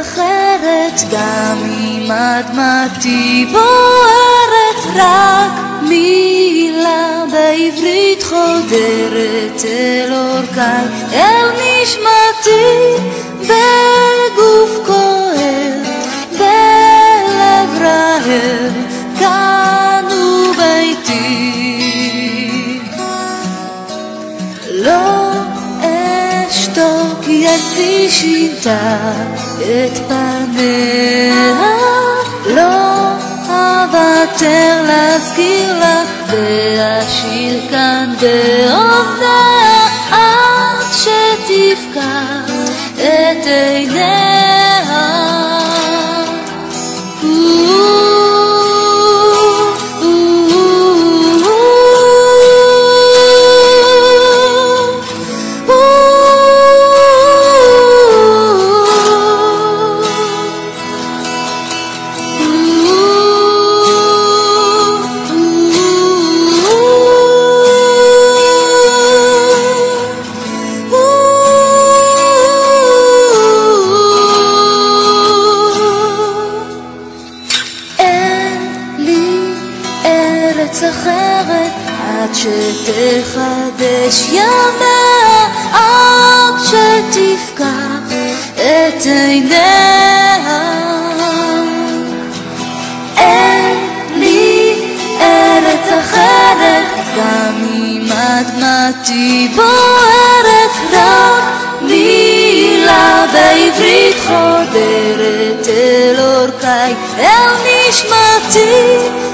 אחרת, גם אם אדמתי בוערת, רק מילה בעברית חודרת אל אורכי, אל נשמתי ידי שינתה את פניה, לא אוותר להזכיר לך ואשאיר כאן באוזניה אחרת עד שתחדש ימיה, עד שתפקח את עיניה. אין לי ארץ אחרת, גם אם אדמתי בוערת, רק מילה בעברית חודרת אל אורכי, אל נשמתי